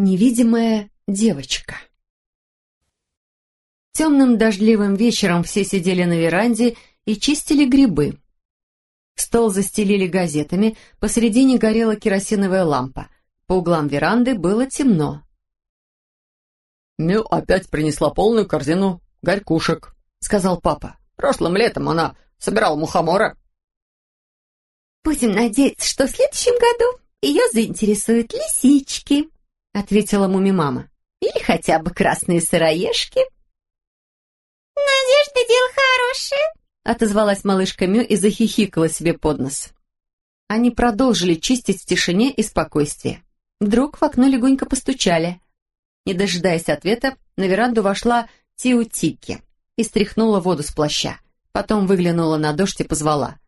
Невидимая девочка. Темным дождливым вечером все сидели на веранде и чистили грибы. Стол застелили газетами, посередине горела керосиновая лампа. По углам веранды было темно. «Мю опять принесла полную корзину горькушек», — сказал папа. «Прошлым летом она собирала мухомора». «Будем надеяться, что в следующем году ее заинтересуют лисички», — ответила муми-мама. «Или хотя бы красные сыроежки». «Надежда — дело хорошее», — отозвалась малышка Мю и захихикала себе под нос. Они продолжили чистить в тишине и спокойствии. Вдруг в окно легонько постучали. Не дожидаясь ответа, на веранду вошла Тиутики и стряхнула воду с плаща. Потом выглянула на дождь и позвала.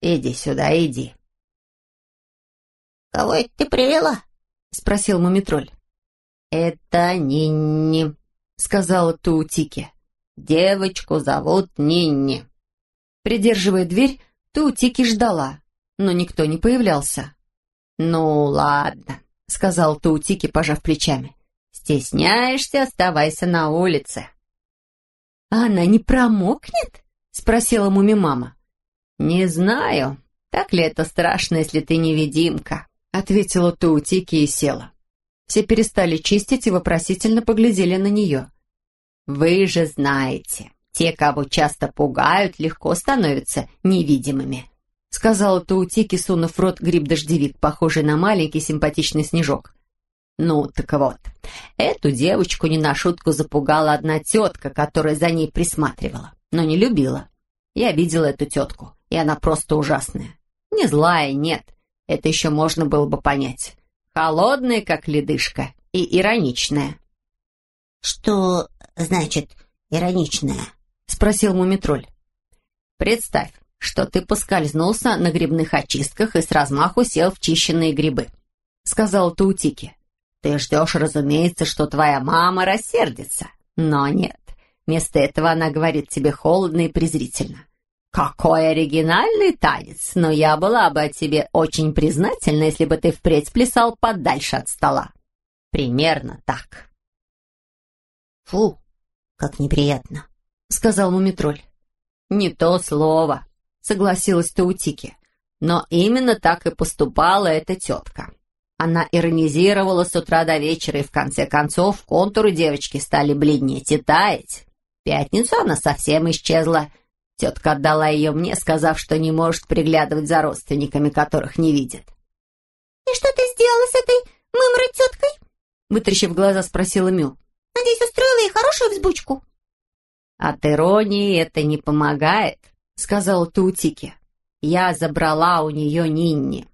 «Иди сюда, иди». «Кого это ты привела?» — спросил Мумитроль. «Это Нинни», — сказала Туутики. «Девочку зовут Нинни». Придерживая дверь, Туутики ждала, но никто не появлялся. «Ну, ладно», — сказал Туутики, пожав плечами. «Стесняешься, оставайся на улице». «А она не промокнет?» — спросила муми-мама. «Не знаю, так ли это страшно, если ты невидимка», — ответила Туутики и села. Все перестали чистить и вопросительно поглядели на нее. «Вы же знаете, те, кого часто пугают, легко становятся невидимыми», сказала Таутики, сунув в рот гриб-дождевик, похожий на маленький симпатичный снежок. «Ну, так вот, эту девочку не на шутку запугала одна тетка, которая за ней присматривала, но не любила. Я видела эту тетку, и она просто ужасная. Не злая, нет, это еще можно было бы понять. Холодная, как ледышка, и ироничная». «Что значит ироничная?» — спросил Мумитроль. «Представь, что ты поскользнулся на грибных очистках и с размаху сел в чищенные грибы», — сказал Таутики. «Ты ждешь, разумеется, что твоя мама рассердится. Но нет, вместо этого она говорит тебе холодно и презрительно. «Какой оригинальный танец, но я была бы тебе очень признательна, если бы ты впредь плясал подальше от стола». Примерно так. «Фу, как неприятно», — сказал Мумитроль. «Не то слово», согласилась Таутики. Но именно так и поступала эта тетка. Она иронизировала с утра до вечера, и в конце концов контуры девочки стали бледнеть и таять. В пятницу она совсем исчезла. Тетка отдала ее мне, сказав, что не может приглядывать за родственниками, которых не видит. «И что ты сделала с этой мымрой теткой?» Вытрящив глаза, спросила Мю. «Надеюсь, устроила ей хорошую взбучку?» «От иронии это не помогает», — сказал Тутики. «Я забрала у нее Нинни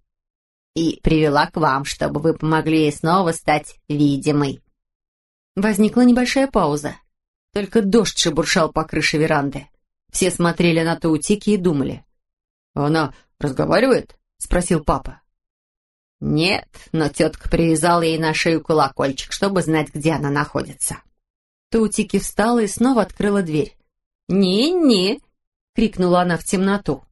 и привела к вам, чтобы вы помогли ей снова стать видимой». Возникла небольшая пауза. Только дождь шебуршал по крыше веранды. Все смотрели на Таутики и думали. «Она разговаривает?» — спросил папа. «Нет, но тетка привязала ей на шею колокольчик, чтобы знать, где она находится». Таутики встала и снова открыла дверь. «Не-не!» — крикнула она в темноту.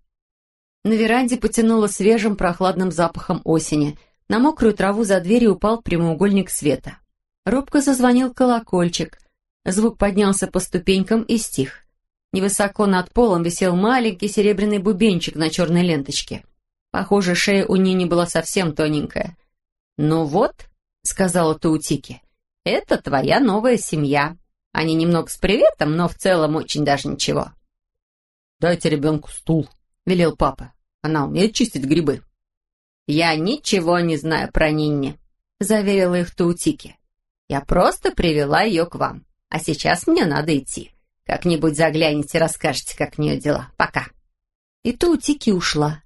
На веранде потянуло свежим прохладным запахом осени. На мокрую траву за дверью упал прямоугольник света. Робко зазвонил колокольчик. Звук поднялся по ступенькам и стих. Невысоко над полом висел маленький серебряный бубенчик на черной ленточке. Похоже, шея у Нини была совсем тоненькая. «Ну вот», — сказала Таутики, — «это твоя новая семья. Они немного с приветом, но в целом очень даже ничего». «Дайте ребенку стул», — велел папа. «Она умеет чистить грибы». «Я ничего не знаю про Нинни», — заверила их Таутики. «Я просто привела ее к вам. А сейчас мне надо идти. Как-нибудь загляните, расскажете, как у нее дела. Пока». И Таутики ушла.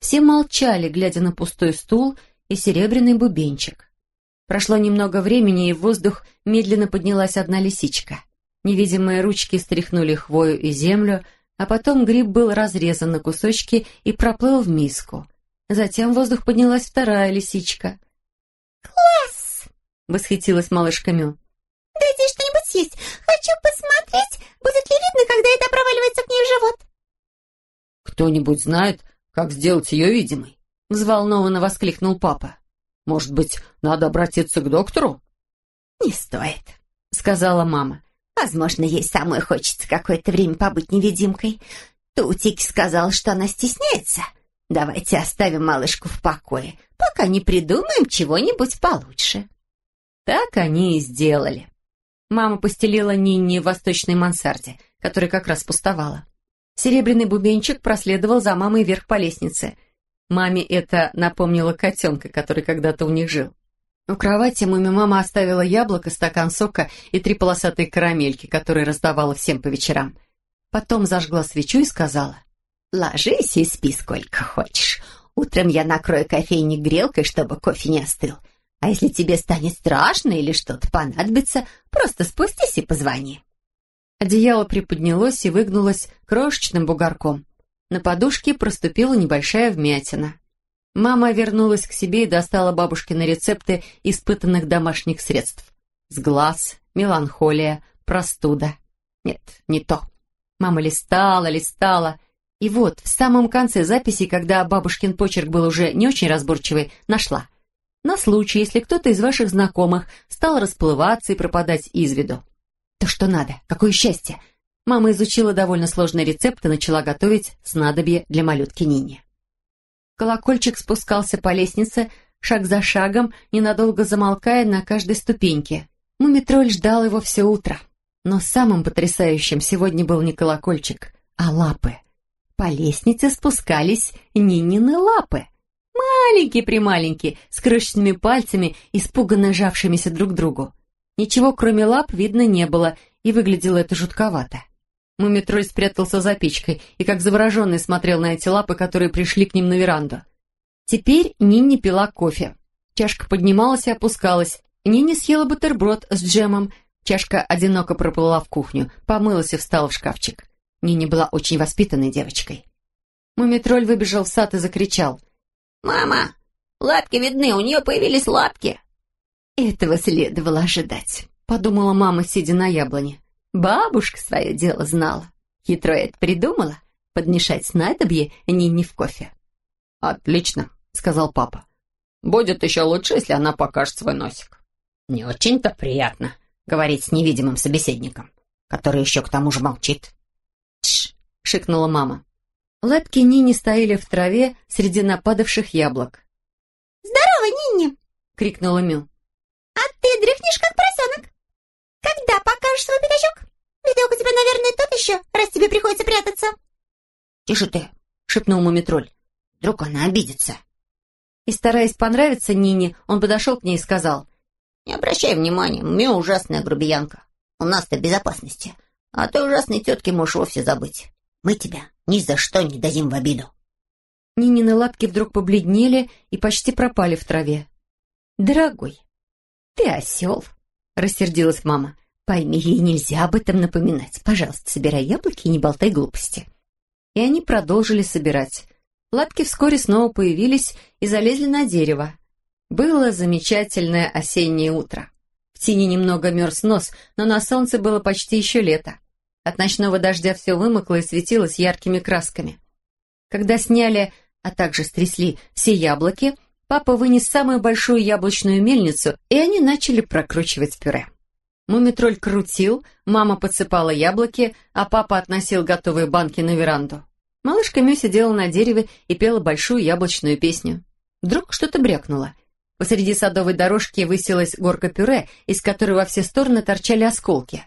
Все молчали, глядя на пустой стул и серебряный бубенчик. Прошло немного времени, и в воздух медленно поднялась одна лисичка. Невидимые ручки стряхнули хвою и землю, а потом гриб был разрезан на кусочки и проплыл в миску. Затем в воздух поднялась вторая лисичка. «Класс!» — восхитилась малышка Мю. «Дайте что-нибудь съесть. Хочу посмотреть, будет ли видно, когда это проваливается к ней в живот». «Кто-нибудь знает, как сделать ее видимой?» — взволнованно воскликнул папа. «Может быть, надо обратиться к доктору?» «Не стоит», — сказала мама. «Возможно, ей самой хочется какое-то время побыть невидимкой. Тутик сказал, что она стесняется. Давайте оставим малышку в покое, пока не придумаем чего-нибудь получше». Так они и сделали. Мама постелила Нинни в восточной мансарде, которая как раз пустовала. Серебряный бубенчик проследовал за мамой вверх по лестнице. Маме это напомнило котенка, который когда-то у них жил. У кровати маме мама оставила яблоко, стакан сока и три полосатые карамельки, которые раздавала всем по вечерам. Потом зажгла свечу и сказала, «Ложись и спи сколько хочешь. Утром я накрою кофейник грелкой, чтобы кофе не остыл. А если тебе станет страшно или что-то понадобится, просто спустись и позвони». Одеяло приподнялось и выгнулось крошечным бугорком. На подушке проступила небольшая вмятина. Мама вернулась к себе и достала бабушкины рецепты испытанных домашних средств. Сглаз, меланхолия, простуда. Нет, не то. Мама листала, листала. И вот, в самом конце записи, когда бабушкин почерк был уже не очень разборчивый, нашла – на случай, если кто-то из ваших знакомых стал расплываться и пропадать из виду. То, что надо, какое счастье! Мама изучила довольно сложный рецепт и начала готовить снадобье для малютки Нини. Колокольчик спускался по лестнице, шаг за шагом, ненадолго замолкая на каждой ступеньке. Мумитроль ждал его все утро. Но самым потрясающим сегодня был не колокольчик, а лапы. По лестнице спускались Нинины лапы. Маленькие-прималенькие, с крошечными пальцами, испуганно жавшимися друг к другу. Ничего, кроме лап, видно не было, и выглядело это жутковато. Мумитроль спрятался за печкой и как завороженный смотрел на эти лапы, которые пришли к ним на веранду. Теперь Нинни пила кофе. Чашка поднималась и опускалась. Нинни съела бутерброд с джемом. Чашка одиноко проплыла в кухню, помылась и встала в шкафчик. Нинни была очень воспитанной девочкой. Мумитроль выбежал в сад и закричал. «Мама, лапки видны, у нее появились лапки!» «Этого следовало ожидать», — подумала мама, сидя на яблоне. Бабушка свое дело знала. Хитро это придумала — подмешать снадобье Нине в кофе. «Отлично», — сказал папа. «Будет еще лучше, если она покажет свой носик». «Не очень-то приятно говорить с невидимым собеседником, который еще к тому же молчит». «Тш!» — шикнула мама. Лапки Нини стояли в траве среди нападавших яблок. «Здорово, Нинни!» — крикнула Мю. «А ты дрыхнешь, как поросенок? Когда покажешь свой пятачок? Видок у тебя, наверное, тот еще, раз тебе приходится прятаться». «Тише ты!» — шепнул Мумитроль. «Вдруг она обидится». И, стараясь понравиться Нине, он подошел к ней и сказал. «Не обращай внимания, Мю ужасная грубиянка. У нас-то безопасности, а ты ужасной тетке можешь вовсе забыть. Мы тебя ни за что не дадим в обиду». Нинины лапки вдруг побледнели и почти пропали в траве. «Дорогой, ты осел», — рассердилась мама. «Пойми, ей нельзя об этом напоминать. Пожалуйста, собирай яблоки и не болтай глупости». И они продолжили собирать. Лапки вскоре снова появились и залезли на дерево. Было замечательное осеннее утро. В тени немного мерз нос, но на солнце было почти еще лето. От ночного дождя все вымокло и светилось яркими красками. Когда сняли, а также стрясли все яблоки, папа вынес самую большую яблочную мельницу, и они начали прокручивать пюре. Мумитроль крутил, мама подсыпала яблоки, а папа относил готовые банки на веранду. Малышка Мю сидела на дереве и пела большую яблочную песню. Вдруг что-то брякнуло. Посреди садовой дорожки высилась горка пюре, из которой во все стороны торчали осколки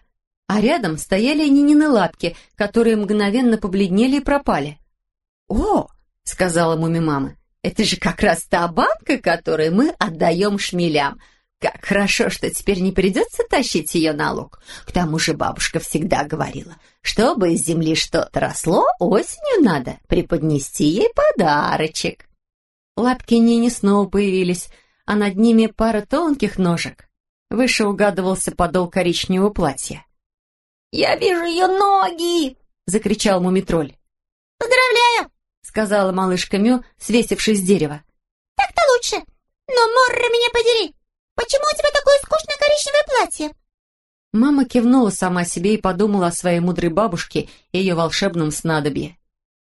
а рядом стояли Нинины лапки, которые мгновенно побледнели и пропали. «О!» — сказала муми-мама. «Это же как раз та банка, которую мы отдаем шмелям. Как хорошо, что теперь не придется тащить ее на луг. К тому же бабушка всегда говорила, чтобы из земли что-то росло, осенью надо преподнести ей подарочек». Лапки Нини снова появились, а над ними пара тонких ножек. Выше угадывался подол коричневого платья. «Я вижу ее ноги!» — закричал мумитроль. «Поздравляю!» — сказала малышка Мю, свесившись с дерева. «Так-то лучше. Но, Морра, меня подери! Почему у тебя такое скучное коричневое платье?» Мама кивнула сама себе и подумала о своей мудрой бабушке и ее волшебном снадобье.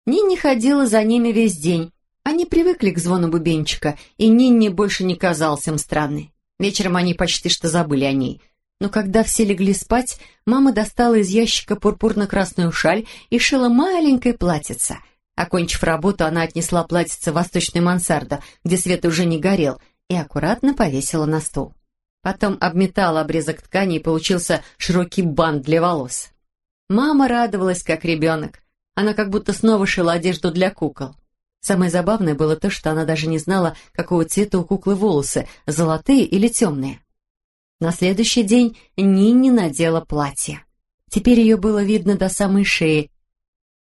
Нинни ходила за ними весь день. Они привыкли к звону бубенчика, и Нинни больше не казался им странной. Вечером они почти что забыли о ней. Но когда все легли спать, мама достала из ящика пурпурно-красную шаль и шила маленькое платьице. Окончив работу, она отнесла платьице в восточную мансарду, где свет уже не горел, и аккуратно повесила на стол. Потом обметала обрезок ткани, и получился широкий бант для волос. Мама радовалась, как ребенок. Она как будто снова шила одежду для кукол. Самое забавное было то, что она даже не знала, какого цвета у куклы волосы, золотые или темные. На следующий день Нинни надела платье. Теперь ее было видно до самой шеи.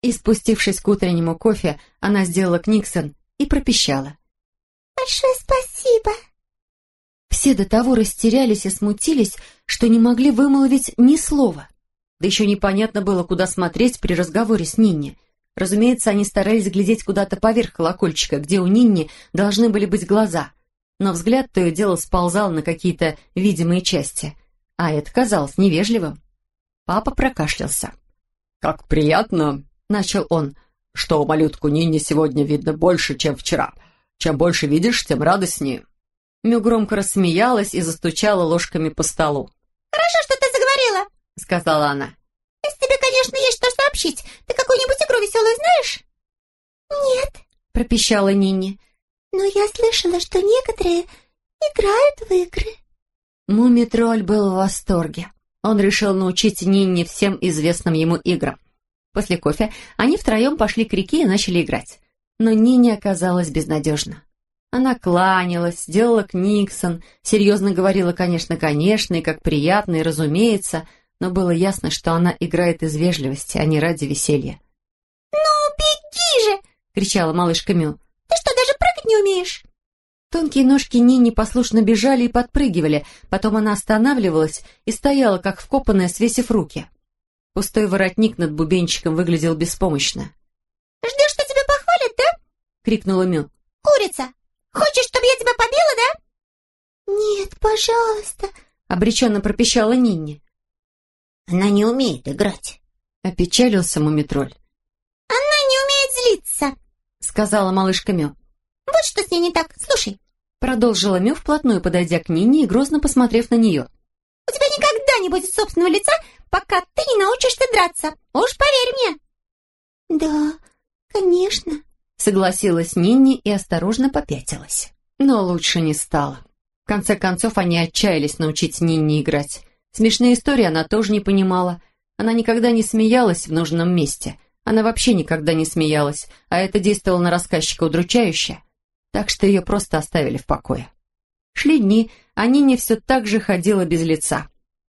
И спустившись к утреннему кофе, она сделала книксон и пропищала. «Большое спасибо!» Все до того растерялись и смутились, что не могли вымолвить ни слова. Да еще непонятно было, куда смотреть при разговоре с Нинни. Разумеется, они старались глядеть куда-то поверх колокольчика, где у Нинни должны были быть глаза. Но взгляд то и дело сползал на какие-то видимые части. А это казалось невежливым. Папа прокашлялся. «Как приятно!» — начал он, — «что малютку Нинни сегодня видно больше, чем вчера. Чем больше видишь, тем радостнее». Мю громко рассмеялась и застучала ложками по столу. «Хорошо, что ты заговорила», — сказала она. «Если тебе, конечно, есть что сообщить, ты какую-нибудь игру веселую знаешь?» «Нет», — пропищала Нинни. «Но я слышала, что некоторые играют в игры». Муми-тролль был в восторге. Он решил научить Нинни всем известным ему играм. После кофе они втроем пошли к реке и начали играть. Но Нинни оказалась безнадежна. Она кланялась, делала книксон, серьезно говорила, конечно, конечно, и как приятно, и разумеется, но было ясно, что она играет из вежливости, а не ради веселья. «Ну, беги же!» — кричала малышка Мю. «Ты что, даже прыгать не умеешь?» Тонкие ножки Нини послушно бежали и подпрыгивали, потом она останавливалась и стояла, как вкопанная, свесив руки. Пустой воротник над бубенчиком выглядел беспомощно. «Ждешь, что тебя похвалят, да?» — крикнула Мю. «Курица, Хочешь, чтобы я тебя побила, да?» «Нет, пожалуйста», — обреченно пропищала Нинни. «Она не умеет играть», — опечалился Мумитроль. «Она не умеет злиться», — сказала малышка Мю. «Вот что с ней не так. Слушай». Продолжила Мю, вплотную подойдя к Нинни и грозно посмотрев на нее. «У тебя никогда не будет собственного лица, пока ты не научишься драться. Уж поверь мне». «Да, конечно», Согласилась Нинни и осторожно попятилась. Но лучше не стало. В конце концов, они отчаялись научить Нинни играть. Смешные истории она тоже не понимала. Она никогда не смеялась в нужном месте. Она вообще никогда не смеялась, а это действовало на рассказчика удручающе. Так что ее просто оставили в покое. Шли дни, а Нинни все так же ходила без лица.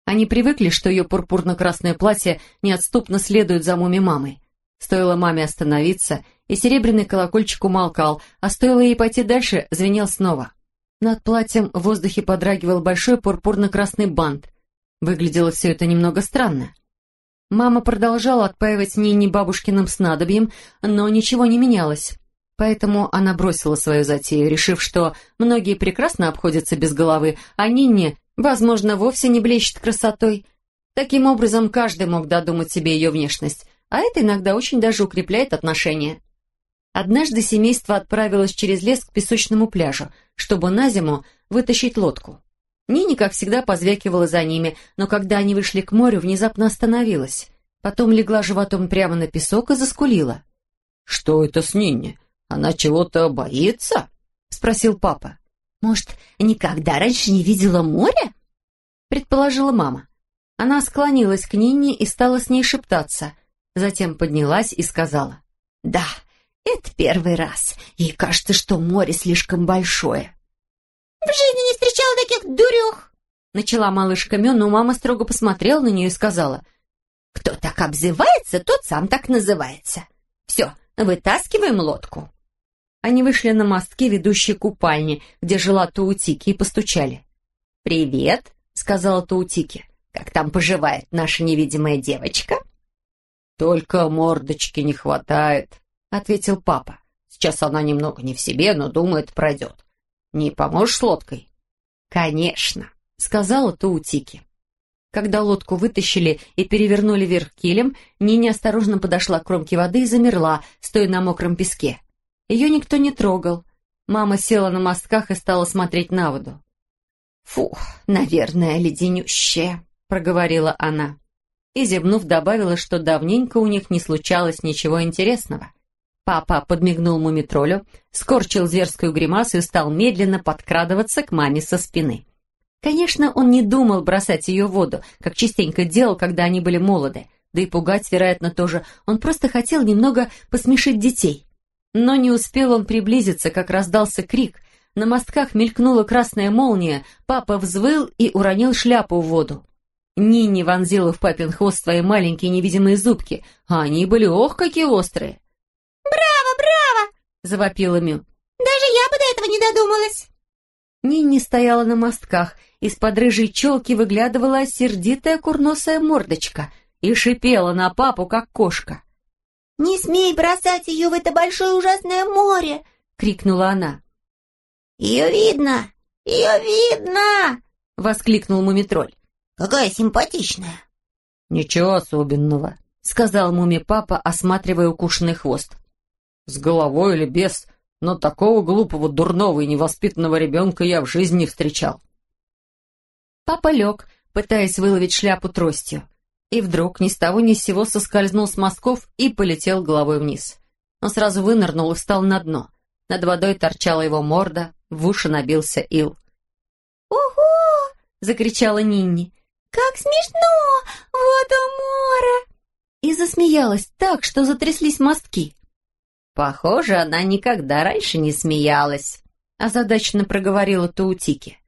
Они привыкли, что ее пурпурно-красное платье неотступно следует за муми мамой. Стоило маме остановиться, и серебряный колокольчик умолкал, а стоило ей пойти дальше, звенел снова. Над платьем в воздухе подрагивал большой пурпурно-красный бант. Выглядело все это немного странно. Мама продолжала отпаивать Нине бабушкиным снадобьем, но ничего не менялось. Поэтому она бросила свою затею, решив, что многие прекрасно обходятся без головы, а Нинне, возможно, вовсе не блещет красотой. Таким образом, каждый мог додумать себе ее внешность, а это иногда очень даже укрепляет отношения. Однажды семейство отправилось через лес к песочному пляжу, чтобы на зиму вытащить лодку. Нини, как всегда, позвякивала за ними, но когда они вышли к морю, внезапно остановилась. Потом легла животом прямо на песок и заскулила. «Что это с Нинни? Она чего-то боится?» — спросил папа. «Может, никогда раньше не видела море?» — предположила мама. Она склонилась к Нинни и стала с ней шептаться. Затем поднялась и сказала. «Да, это первый раз. Ей кажется, что море слишком большое. «В жизни не встречала таких дурех!» Начала малышка Мё, но мама строго посмотрела на нее и сказала. «Кто так обзывается, тот сам так называется. Все, вытаскиваем лодку». Они вышли на мостки, ведущие к купальне, где жила Таутики, и постучали. «Привет», — сказала Таутики. «Как там поживает наша невидимая девочка?» «Только мордочки не хватает», ответил папа. «Сейчас она немного не в себе, но думает, пройдет. Не поможешь с лодкой?» «Конечно», — сказала Таутики. Когда лодку вытащили и перевернули вверх килем, Ниня осторожно подошла к кромке воды и замерла, стоя на мокром песке. Ее никто не трогал. Мама села на мостках и стала смотреть на воду. «Фу, наверное, леденющая», — проговорила она. И, зевнув, добавила, что давненько у них не случалось ничего интересного. Папа подмигнул мумитролю, скорчил зверскую гримасу и стал медленно подкрадываться к маме со спины. Конечно, он не думал бросать ее в воду, как частенько делал, когда они были молоды, да и пугать, вероятно, тоже. Он просто хотел немного посмешить детей. Но не успел он приблизиться, как раздался крик. На мостках мелькнула красная молния, папа взвыл и уронил шляпу в воду. Нинни вонзила в папин хвост свои маленькие невидимые зубки, а они были ох, какие острые. «Браво, браво!» — завопила Мю. «Даже я бы до этого не додумалась!» Нинни стояла на мостках, из-под рыжей челки выглядывала сердитая курносая мордочка и шипела на папу, как кошка. «Не смей бросать ее в это большое ужасное море!» — крикнула она. «Ее видно! Ее видно!» — воскликнул мумитроль. «Какая симпатичная!» «Ничего особенного», — сказал муми-папа, осматривая укушенный хвост. «С головой или без, но такого глупого, дурного и невоспитанного ребенка я в жизни не встречал». Папа лег, пытаясь выловить шляпу тростью, и вдруг ни с того ни с сего соскользнул с мостков и полетел головой вниз. Он сразу вынырнул и встал на дно. Над водой торчала его морда, в уши набился ил. «Ого!» — закричала Нинни. «Как смешно! Вот море!» И засмеялась так, что затряслись мостки. «Похоже, она никогда раньше не смеялась», — озадаченно проговорила Таутики.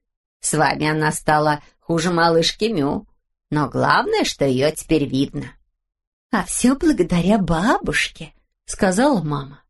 «С вами она стала хуже малышки Мю, но главное, что ее теперь видно». «А все благодаря бабушке», — сказала мама.